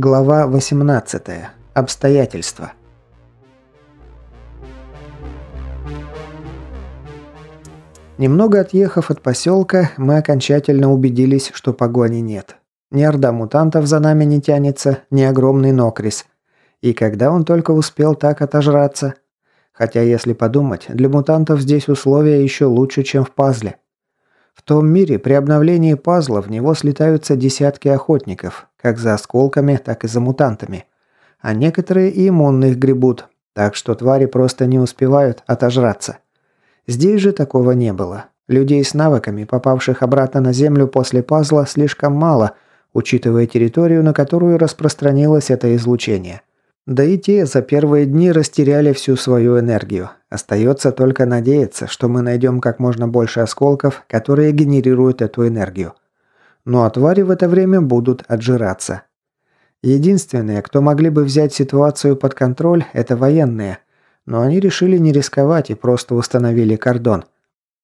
Глава 18. Обстоятельства. Немного отъехав от поселка, мы окончательно убедились, что погони нет. Ни орда мутантов за нами не тянется, ни огромный нокрис. И когда он только успел так отожраться? Хотя, если подумать, для мутантов здесь условия еще лучше, чем в пазле. В том мире при обновлении пазла в него слетаются десятки охотников, как за осколками, так и за мутантами. А некоторые и иммунных гребут, так что твари просто не успевают отожраться. Здесь же такого не было. Людей с навыками, попавших обратно на Землю после пазла, слишком мало, учитывая территорию, на которую распространилось это излучение. Да и те за первые дни растеряли всю свою энергию. Остается только надеяться, что мы найдем как можно больше осколков, которые генерируют эту энергию. Ну а твари в это время будут отжираться. Единственные, кто могли бы взять ситуацию под контроль, это военные. Но они решили не рисковать и просто установили кордон.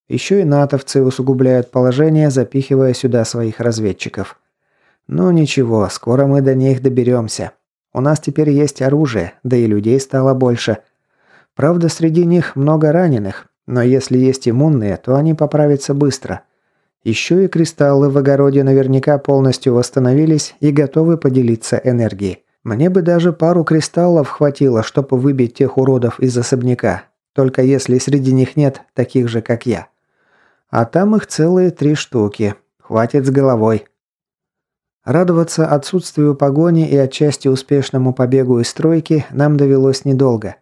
Еще и натовцы усугубляют положение, запихивая сюда своих разведчиков. Ну ничего, скоро мы до них доберемся. У нас теперь есть оружие, да и людей стало больше. Правда, среди них много раненых, но если есть иммунные, то они поправятся быстро – еще и кристаллы в огороде наверняка полностью восстановились и готовы поделиться энергией. Мне бы даже пару кристаллов хватило, чтобы выбить тех уродов из особняка. Только если среди них нет таких же, как я. А там их целые три штуки. Хватит с головой. Радоваться отсутствию погони и отчасти успешному побегу из стройки нам довелось недолго.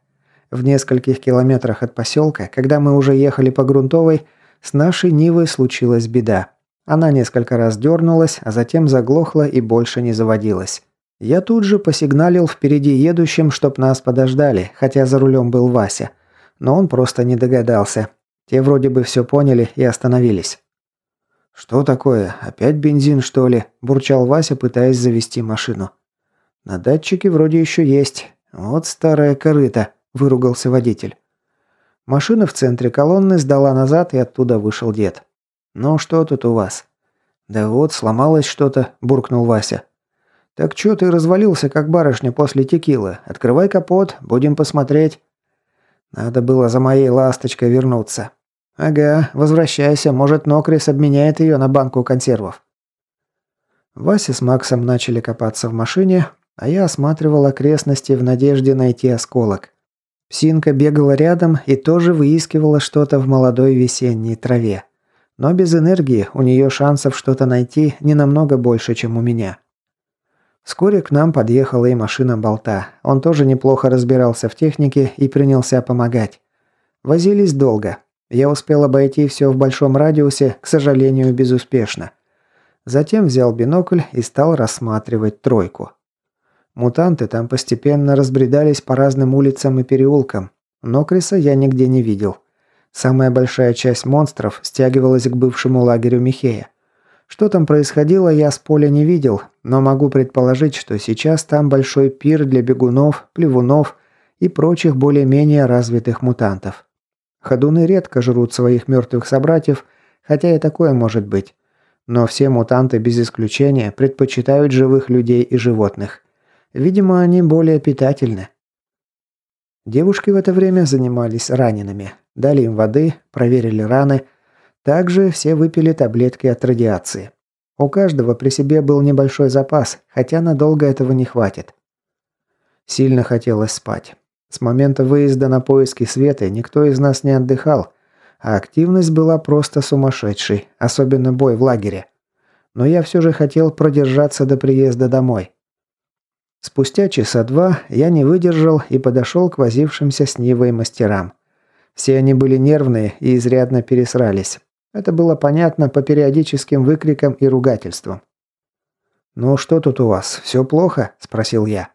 В нескольких километрах от поселка, когда мы уже ехали по грунтовой, с нашей Нивой случилась беда. Она несколько раз дернулась, а затем заглохла и больше не заводилась. Я тут же посигналил впереди едущим, чтоб нас подождали, хотя за рулем был Вася. Но он просто не догадался. Те вроде бы все поняли и остановились. «Что такое? Опять бензин, что ли?» – бурчал Вася, пытаясь завести машину. «На датчике вроде еще есть. Вот старая корыта», – выругался водитель. Машина в центре колонны сдала назад, и оттуда вышел дед. «Ну что тут у вас?» «Да вот, сломалось что-то», – буркнул Вася. «Так чё ты развалился, как барышня после текилы? Открывай капот, будем посмотреть». Надо было за моей ласточкой вернуться. «Ага, возвращайся, может, Нокрис обменяет ее на банку консервов». Вася с Максом начали копаться в машине, а я осматривал окрестности в надежде найти осколок. Псинка бегала рядом и тоже выискивала что-то в молодой весенней траве. Но без энергии у нее шансов что-то найти не намного больше, чем у меня. Вскоре к нам подъехала и машина болта. Он тоже неплохо разбирался в технике и принялся помогать. Возились долго. Я успел обойти все в большом радиусе, к сожалению, безуспешно. Затем взял бинокль и стал рассматривать тройку. Мутанты там постепенно разбредались по разным улицам и переулкам, но Криса я нигде не видел. Самая большая часть монстров стягивалась к бывшему лагерю Михея. Что там происходило, я с поля не видел, но могу предположить, что сейчас там большой пир для бегунов, плевунов и прочих более-менее развитых мутантов. Ходуны редко жрут своих мертвых собратьев, хотя и такое может быть. Но все мутанты без исключения предпочитают живых людей и животных. Видимо, они более питательны. Девушки в это время занимались ранеными. Дали им воды, проверили раны. Также все выпили таблетки от радиации. У каждого при себе был небольшой запас, хотя надолго этого не хватит. Сильно хотелось спать. С момента выезда на поиски Светы никто из нас не отдыхал, а активность была просто сумасшедшей, особенно бой в лагере. Но я все же хотел продержаться до приезда домой. Спустя часа два я не выдержал и подошел к возившимся с Нивой мастерам. Все они были нервные и изрядно пересрались. Это было понятно по периодическим выкрикам и ругательствам. «Ну что тут у вас, все плохо?» – спросил я.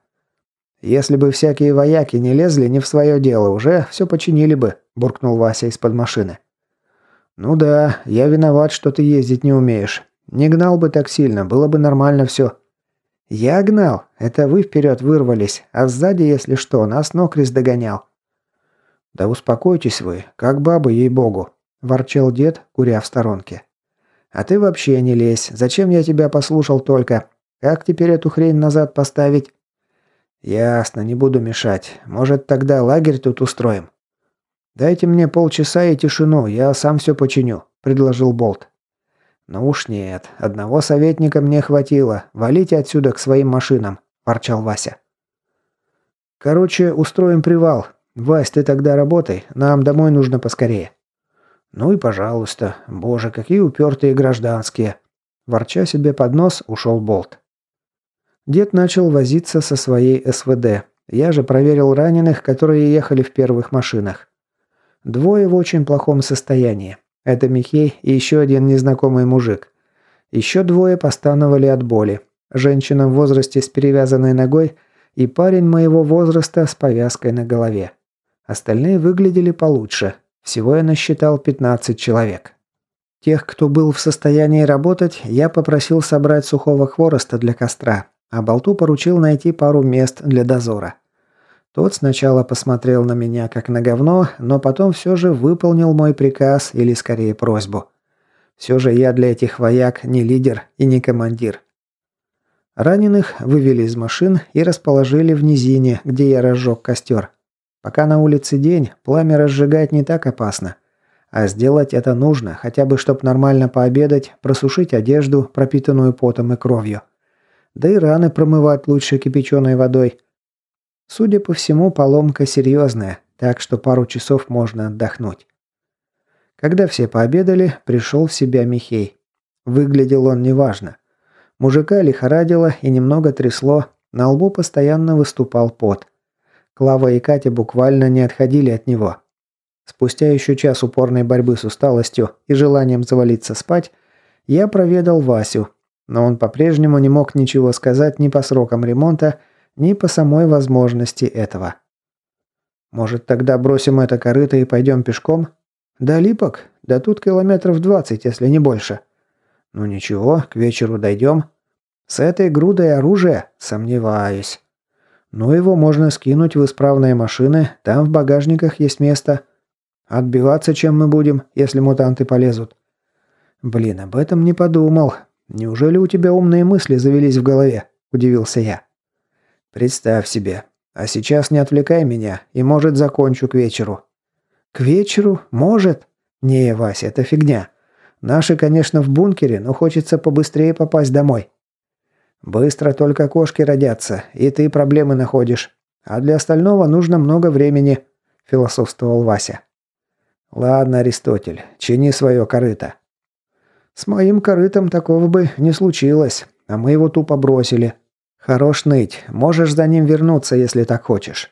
«Если бы всякие вояки не лезли не в свое дело, уже все починили бы», – буркнул Вася из-под машины. «Ну да, я виноват, что ты ездить не умеешь. Не гнал бы так сильно, было бы нормально все», «Я гнал. Это вы вперед вырвались, а сзади, если что, нас Нокрис догонял». «Да успокойтесь вы, как бабы, ей-богу», – ворчал дед, куря в сторонке. «А ты вообще не лезь. Зачем я тебя послушал только? Как теперь эту хрень назад поставить?» «Ясно, не буду мешать. Может, тогда лагерь тут устроим?» «Дайте мне полчаса и тишину, я сам все починю», – предложил Болт. «Ну уж нет, одного советника мне хватило. Валите отсюда к своим машинам», – ворчал Вася. «Короче, устроим привал. Вась, ты тогда работай, нам домой нужно поскорее». «Ну и пожалуйста. Боже, какие упертые гражданские!» Ворча себе под нос, ушел Болт. Дед начал возиться со своей СВД. Я же проверил раненых, которые ехали в первых машинах. Двое в очень плохом состоянии. Это Михей и еще один незнакомый мужик. Еще двое постановали от боли. Женщина в возрасте с перевязанной ногой и парень моего возраста с повязкой на голове. Остальные выглядели получше. Всего я насчитал 15 человек. Тех, кто был в состоянии работать, я попросил собрать сухого хвороста для костра, а Болту поручил найти пару мест для дозора. Тот сначала посмотрел на меня как на говно, но потом все же выполнил мой приказ или скорее просьбу. Все же я для этих вояк не лидер и не командир. Раненых вывели из машин и расположили в низине, где я разжег костер. Пока на улице день, пламя разжигать не так опасно. А сделать это нужно, хотя бы чтобы нормально пообедать, просушить одежду, пропитанную потом и кровью. Да и раны промывать лучше кипяченой водой – Судя по всему, поломка серьезная, так что пару часов можно отдохнуть. Когда все пообедали, пришел в себя Михей. Выглядел он неважно. Мужика лихорадило и немного трясло, на лбу постоянно выступал пот. Клава и Катя буквально не отходили от него. Спустя еще час упорной борьбы с усталостью и желанием завалиться спать, я проведал Васю, но он по-прежнему не мог ничего сказать ни по срокам ремонта, ни по самой возможности этого. Может, тогда бросим это корыто и пойдем пешком? До Липок? Да тут километров двадцать, если не больше. Ну ничего, к вечеру дойдем. С этой грудой оружия сомневаюсь. Но его можно скинуть в исправные машины, там в багажниках есть место. Отбиваться чем мы будем, если мутанты полезут? Блин, об этом не подумал. Неужели у тебя умные мысли завелись в голове? Удивился я. Представь себе. А сейчас не отвлекай меня, и, может, закончу к вечеру. К вечеру? Может? Не, Вася, это фигня. Наши, конечно, в бункере, но хочется побыстрее попасть домой. Быстро только кошки родятся, и ты проблемы находишь. А для остального нужно много времени, философствовал Вася. Ладно, Аристотель, чини свое корыто. С моим корытом такого бы не случилось, а мы его тупо бросили. «Хорош ныть. Можешь за ним вернуться, если так хочешь».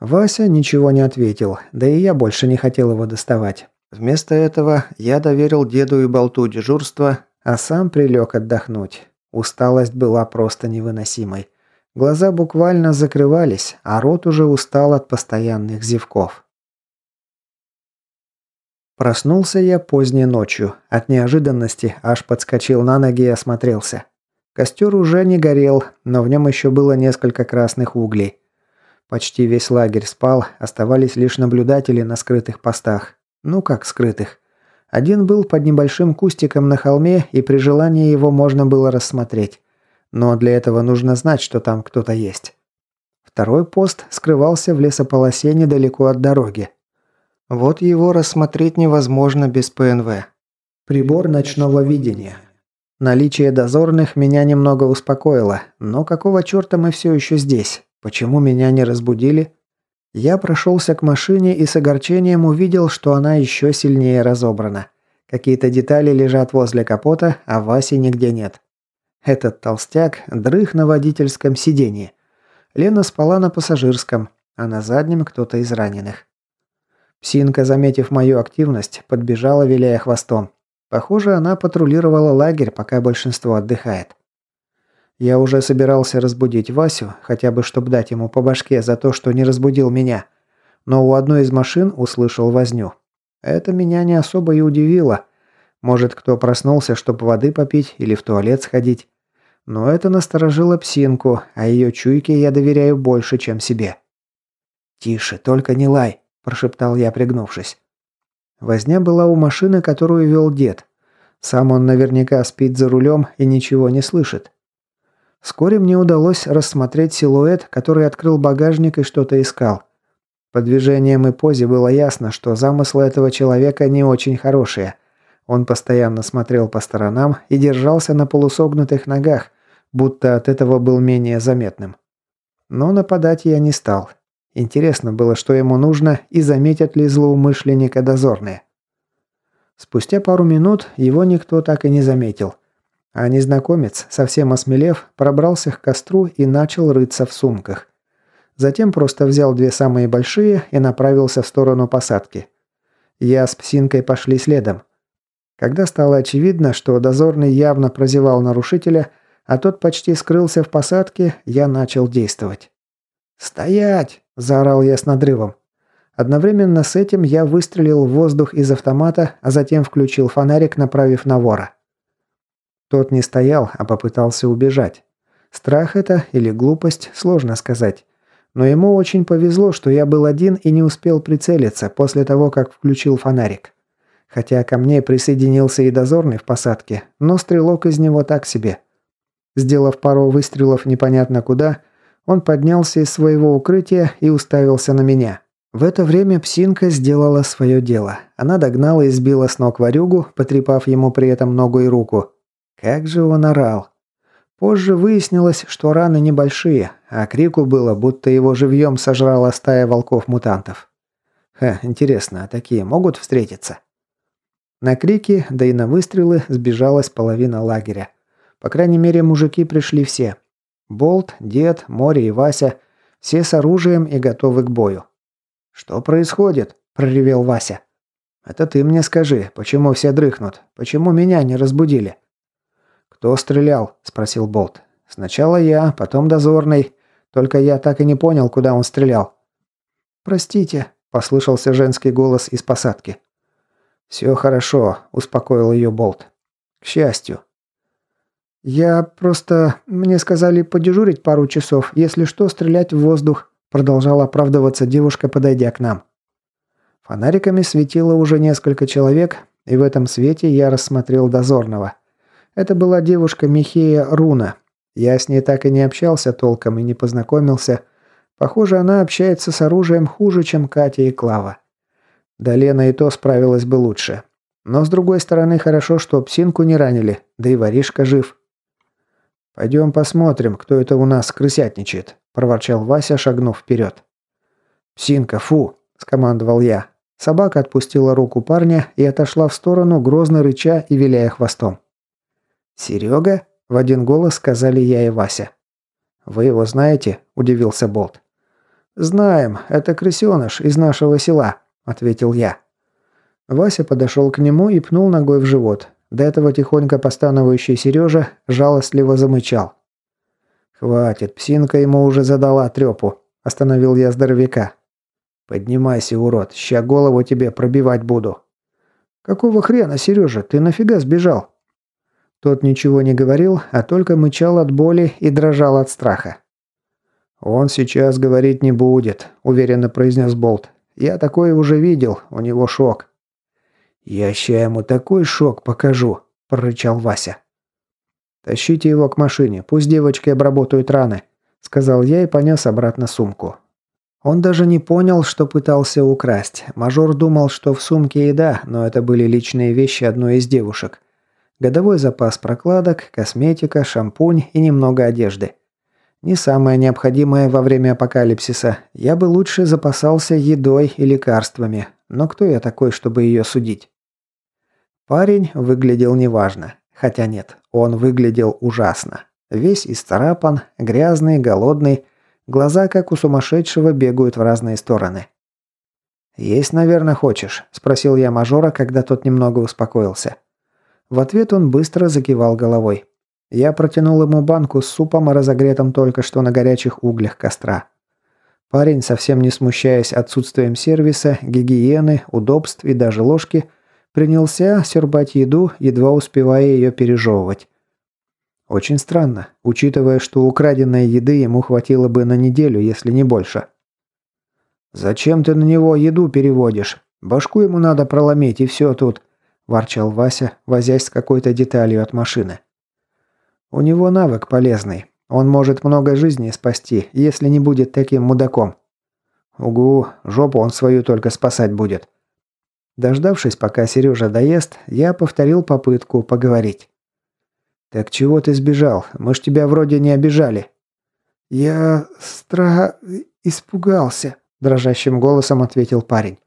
Вася ничего не ответил, да и я больше не хотел его доставать. Вместо этого я доверил деду и болту дежурство, а сам прилег отдохнуть. Усталость была просто невыносимой. Глаза буквально закрывались, а рот уже устал от постоянных зевков. Проснулся я поздней ночью. От неожиданности аж подскочил на ноги и осмотрелся. Костер уже не горел, но в нем еще было несколько красных углей. Почти весь лагерь спал, оставались лишь наблюдатели на скрытых постах. Ну как скрытых? Один был под небольшим кустиком на холме, и при желании его можно было рассмотреть. Но для этого нужно знать, что там кто-то есть. Второй пост скрывался в лесополосе недалеко от дороги. Вот его рассмотреть невозможно без ПНВ. Прибор ночного видения. Наличие дозорных меня немного успокоило, но какого черта мы все еще здесь? Почему меня не разбудили? Я прошелся к машине и с огорчением увидел, что она еще сильнее разобрана. Какие-то детали лежат возле капота, а Васи нигде нет. Этот толстяк дрых на водительском сиденье. Лена спала на пассажирском, а на заднем кто-то из раненых. Псинка, заметив мою активность, подбежала, виляя хвостом. Похоже, она патрулировала лагерь, пока большинство отдыхает. Я уже собирался разбудить Васю, хотя бы чтобы дать ему по башке за то, что не разбудил меня. Но у одной из машин услышал возню. Это меня не особо и удивило. Может, кто проснулся, чтобы воды попить или в туалет сходить. Но это насторожило псинку, а ее чуйке я доверяю больше, чем себе. «Тише, только не лай», – прошептал я, пригнувшись. Возня была у машины, которую вел дед. Сам он наверняка спит за рулем и ничего не слышит. Вскоре мне удалось рассмотреть силуэт, который открыл багажник и что-то искал. По движениям и позе было ясно, что замыслы этого человека не очень хорошие. Он постоянно смотрел по сторонам и держался на полусогнутых ногах, будто от этого был менее заметным. Но нападать я не стал. Интересно было, что ему нужно и заметят ли злоумышленника дозорные. Спустя пару минут его никто так и не заметил. А незнакомец, совсем осмелев, пробрался к костру и начал рыться в сумках. Затем просто взял две самые большие и направился в сторону посадки. Я с псинкой пошли следом. Когда стало очевидно, что дозорный явно прозевал нарушителя, а тот почти скрылся в посадке, я начал действовать. «Стоять!» – заорал я с надрывом. Одновременно с этим я выстрелил в воздух из автомата, а затем включил фонарик, направив на вора. Тот не стоял, а попытался убежать. Страх это или глупость, сложно сказать. Но ему очень повезло, что я был один и не успел прицелиться после того, как включил фонарик. Хотя ко мне присоединился и дозорный в посадке, но стрелок из него так себе. Сделав пару выстрелов непонятно куда, он поднялся из своего укрытия и уставился на меня. В это время псинка сделала свое дело. Она догнала и сбила с ног варюгу, потрепав ему при этом ногу и руку. Как же он орал. Позже выяснилось, что раны небольшие, а крику было, будто его живьем сожрала стая волков-мутантов. Ха, интересно, а такие могут встретиться? На крики, да и на выстрелы сбежалась половина лагеря. По крайней мере, мужики пришли все. Болт, Дед, Море и Вася. Все с оружием и готовы к бою. «Что происходит?» – проревел Вася. «Это ты мне скажи, почему все дрыхнут? Почему меня не разбудили?» «Кто стрелял?» – спросил Болт. «Сначала я, потом дозорный. Только я так и не понял, куда он стрелял». «Простите», – послышался женский голос из посадки. «Все хорошо», – успокоил ее Болт. «К счастью». «Я просто... Мне сказали подежурить пару часов, если что, стрелять в воздух», – продолжала оправдываться девушка, подойдя к нам. Фонариками светило уже несколько человек, и в этом свете я рассмотрел дозорного – это была девушка Михея Руна. Я с ней так и не общался толком и не познакомился. Похоже, она общается с оружием хуже, чем Катя и Клава. Да Лена и то справилась бы лучше. Но с другой стороны, хорошо, что псинку не ранили, да и воришка жив. «Пойдем посмотрим, кто это у нас крысятничает», – проворчал Вася, шагнув вперед. «Псинка, фу!» – скомандовал я. Собака отпустила руку парня и отошла в сторону, грозно рыча и виляя хвостом. «Серега?» – в один голос сказали я и Вася. «Вы его знаете?» – удивился Болт. «Знаем, это крысеныш из нашего села», – ответил я. Вася подошел к нему и пнул ногой в живот. До этого тихонько постановающий Сережа жалостливо замычал. «Хватит, псинка ему уже задала трепу», – остановил я здоровяка. «Поднимайся, урод, ща голову тебе пробивать буду». «Какого хрена, Сережа, ты нафига сбежал?» Тот ничего не говорил, а только мычал от боли и дрожал от страха. «Он сейчас говорить не будет», – уверенно произнес Болт. «Я такое уже видел, у него шок». «Я ща ему такой шок покажу», – прорычал Вася. «Тащите его к машине, пусть девочки обработают раны», – сказал я и понес обратно сумку. Он даже не понял, что пытался украсть. Мажор думал, что в сумке еда, но это были личные вещи одной из девушек – Годовой запас прокладок, косметика, шампунь и немного одежды. Не самое необходимое во время апокалипсиса. Я бы лучше запасался едой и лекарствами. Но кто я такой, чтобы ее судить? Парень выглядел неважно. Хотя нет, он выглядел ужасно. Весь исцарапан, грязный, голодный. Глаза, как у сумасшедшего, бегают в разные стороны. «Есть, наверное, хочешь?» – спросил я мажора, когда тот немного успокоился. В ответ он быстро закивал головой. Я протянул ему банку с супом, разогретым только что на горячих углях костра. Парень, совсем не смущаясь отсутствием сервиса, гигиены, удобств и даже ложки, принялся сербать еду, едва успевая ее пережевывать. Очень странно, учитывая, что украденной еды ему хватило бы на неделю, если не больше. «Зачем ты на него еду переводишь? Башку ему надо проломить, и все тут», – ворчал Вася, возясь с какой-то деталью от машины. «У него навык полезный. Он может много жизней спасти, если не будет таким мудаком. Угу, жопу он свою только спасать будет. Дождавшись, пока Сережа доест, я повторил попытку поговорить. «Так чего ты сбежал? Мы ж тебя вроде не обижали». «Я стра... испугался», – дрожащим голосом ответил парень.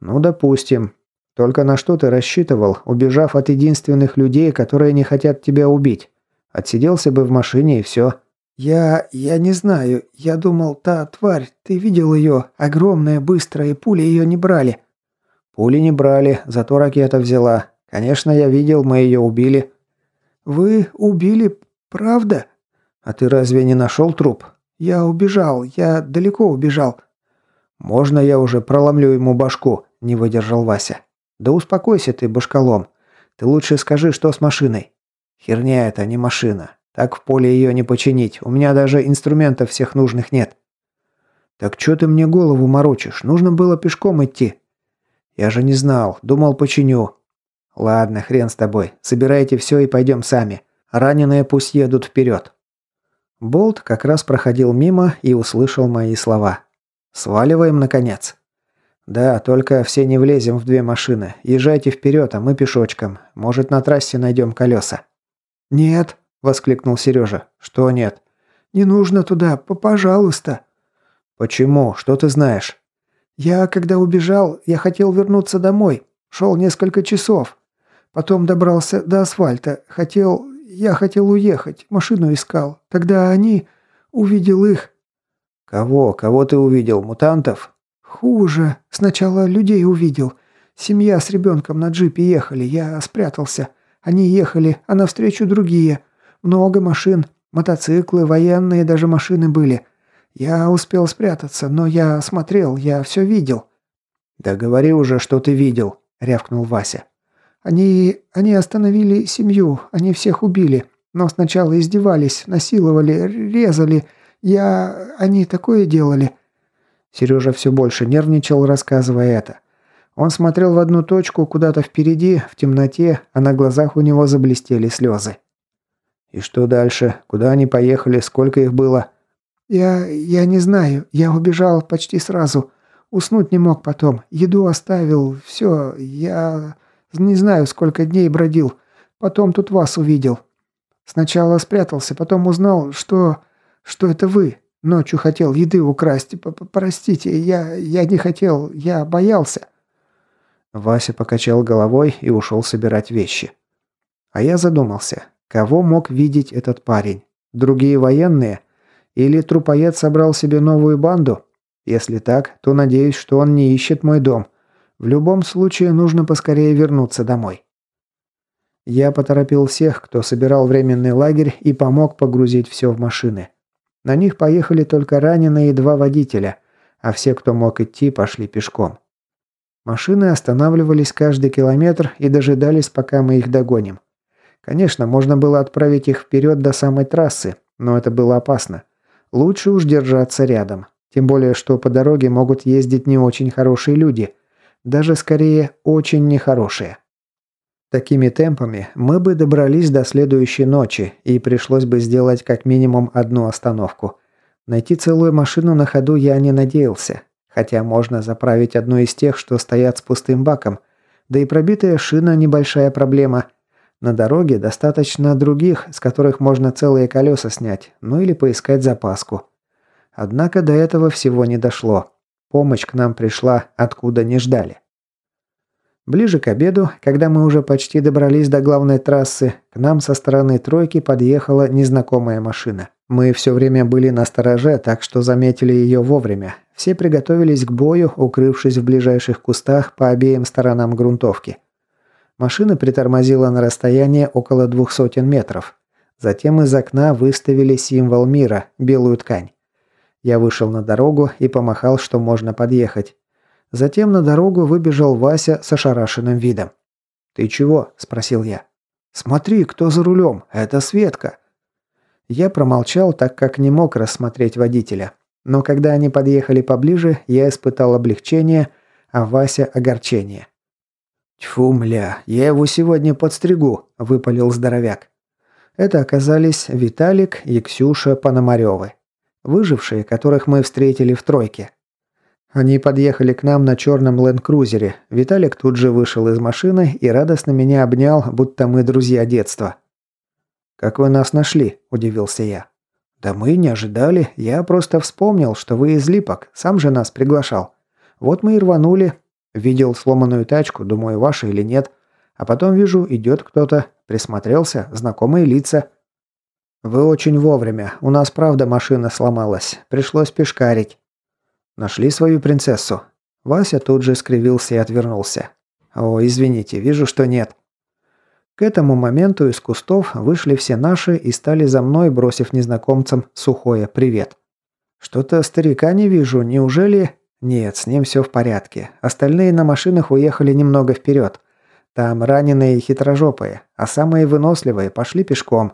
«Ну, допустим. Только на что ты рассчитывал, убежав от единственных людей, которые не хотят тебя убить? Отсиделся бы в машине и все». «Я... я не знаю. Я думал, та тварь, ты видел ее? Огромная, быстрая, и пули ее не брали». «Пули не брали, зато ракета взяла. Конечно, я видел, мы ее убили». «Вы убили, правда?» «А ты разве не нашел труп?» «Я убежал. Я далеко убежал». «Можно я уже проломлю ему башку?» – не выдержал Вася. «Да успокойся ты, башкалом. Ты лучше скажи, что с машиной». «Херня это, не машина. Так в поле ее не починить. У меня даже инструментов всех нужных нет». «Так что ты мне голову морочишь? Нужно было пешком идти». «Я же не знал. Думал, починю. «Ладно, хрен с тобой. Собирайте все и пойдем сами. Раненые пусть едут вперед». Болт как раз проходил мимо и услышал мои слова. «Сваливаем, наконец?» «Да, только все не влезем в две машины. Езжайте вперед, а мы пешочком. Может, на трассе найдем колеса». «Нет», – воскликнул Сережа. «Что нет?» «Не нужно туда, пожалуйста». «Почему? Что ты знаешь?» «Я, когда убежал, я хотел вернуться домой. Шел несколько часов. Потом добрался до асфальта. Хотел... Я хотел уехать. Машину искал. Тогда они... Увидел их. Кого? Кого ты увидел? Мутантов? Хуже. Сначала людей увидел. Семья с ребенком на джипе ехали. Я спрятался. Они ехали, а навстречу другие. Много машин. Мотоциклы, военные даже машины были. Я успел спрятаться, но я смотрел, я все видел. Да говори уже, что ты видел, рявкнул Вася. Они... они остановили семью, они всех убили. Но сначала издевались, насиловали, резали. Я... они такое делали». Сережа все больше нервничал, рассказывая это. Он смотрел в одну точку, куда-то впереди, в темноте, а на глазах у него заблестели слезы. «И что дальше? Куда они поехали? Сколько их было?» «Я... я не знаю. Я убежал почти сразу. Уснуть не мог потом. Еду оставил. Все. Я... Не знаю, сколько дней бродил. Потом тут вас увидел. Сначала спрятался, потом узнал, что... что это вы. Ночью хотел еды украсть. П -п Простите, я... я не хотел. Я боялся». Вася покачал головой и ушел собирать вещи. А я задумался, кого мог видеть этот парень? Другие военные? Или трупоед собрал себе новую банду? Если так, то надеюсь, что он не ищет мой дом. В любом случае нужно поскорее вернуться домой. Я поторопил всех, кто собирал временный лагерь и помог погрузить все в машины. На них поехали только раненые и два водителя, а все, кто мог идти, пошли пешком. Машины останавливались каждый километр и дожидались, пока мы их догоним. Конечно, можно было отправить их вперед до самой трассы, но это было опасно. Лучше уж держаться рядом. Тем более, что по дороге могут ездить не очень хорошие люди – даже скорее очень нехорошие. Такими темпами мы бы добрались до следующей ночи, и пришлось бы сделать как минимум одну остановку. Найти целую машину на ходу я не надеялся, хотя можно заправить одну из тех, что стоят с пустым баком, да и пробитая шина – небольшая проблема. На дороге достаточно других, с которых можно целые колеса снять, ну или поискать запаску. Однако до этого всего не дошло. Помощь к нам пришла, откуда не ждали. Ближе к обеду, когда мы уже почти добрались до главной трассы, к нам со стороны тройки подъехала незнакомая машина. Мы все время были на стороже, так что заметили ее вовремя. Все приготовились к бою, укрывшись в ближайших кустах по обеим сторонам грунтовки. Машина притормозила на расстоянии около двух сотен метров. Затем из окна выставили символ мира – белую ткань. Я вышел на дорогу и помахал, что можно подъехать. Затем на дорогу выбежал Вася с ошарашенным видом. «Ты чего?» – спросил я. «Смотри, кто за рулем. Это Светка». Я промолчал, так как не мог рассмотреть водителя. Но когда они подъехали поближе, я испытал облегчение, а Вася – огорчение. «Тьфу, мля, я его сегодня подстригу», – выпалил здоровяк. Это оказались Виталик и Ксюша Пономаревы, выжившие, которых мы встретили в тройке. Они подъехали к нам на черном ленд-крузере. Виталик тут же вышел из машины и радостно меня обнял, будто мы друзья детства. «Как вы нас нашли?» – удивился я. «Да мы не ожидали. Я просто вспомнил, что вы из Липок. Сам же нас приглашал. Вот мы и рванули. Видел сломанную тачку, думаю, ваша или нет. А потом вижу, идет кто-то. Присмотрелся, знакомые лица. Вы очень вовремя. У нас правда машина сломалась. Пришлось пешкарить. Нашли свою принцессу. Вася тут же скривился и отвернулся. О, извините, вижу, что нет. К этому моменту из кустов вышли все наши и стали за мной, бросив незнакомцам сухое «привет». «Что-то старика не вижу, неужели...» «Нет, с ним все в порядке. Остальные на машинах уехали немного вперед. Там раненые и хитрожопые, а самые выносливые пошли пешком.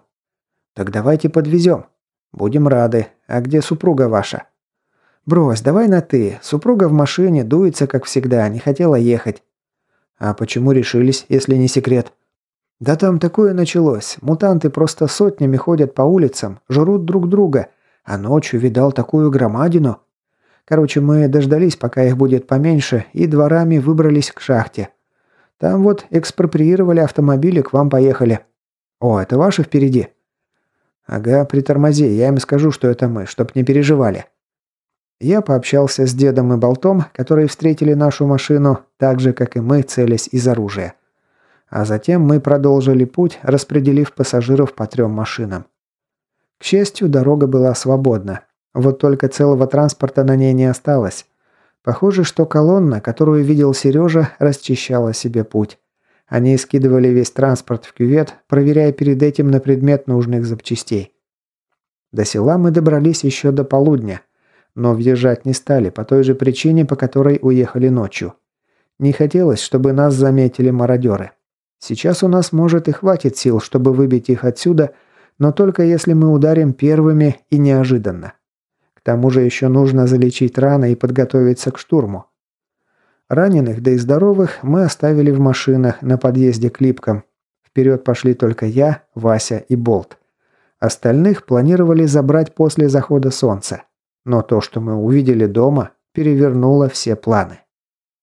Так давайте подвезем. Будем рады. А где супруга ваша?» «Брось, давай на «ты». Супруга в машине, дуется, как всегда, не хотела ехать». «А почему решились, если не секрет?» «Да там такое началось. Мутанты просто сотнями ходят по улицам, жрут друг друга. А ночью видал такую громадину. Короче, мы дождались, пока их будет поменьше, и дворами выбрались к шахте. Там вот экспроприировали автомобили, к вам поехали. О, это ваши впереди?» «Ага, притормози, я им скажу, что это мы, чтоб не переживали». Я пообщался с дедом и болтом, которые встретили нашу машину, так же, как и мы, целясь из оружия. А затем мы продолжили путь, распределив пассажиров по трем машинам. К счастью, дорога была свободна, вот только целого транспорта на ней не осталось. Похоже, что колонна, которую видел Сережа, расчищала себе путь. Они скидывали весь транспорт в кювет, проверяя перед этим на предмет нужных запчастей. До села мы добрались еще до полудня, но въезжать не стали по той же причине, по которой уехали ночью. Не хотелось, чтобы нас заметили мародеры. Сейчас у нас, может, и хватит сил, чтобы выбить их отсюда, но только если мы ударим первыми и неожиданно. Тому же еще нужно залечить раны и подготовиться к штурму. Раненых, да и здоровых мы оставили в машинах на подъезде к Липкам. Вперед пошли только я, Вася и Болт. Остальных планировали забрать после захода солнца. Но то, что мы увидели дома, перевернуло все планы.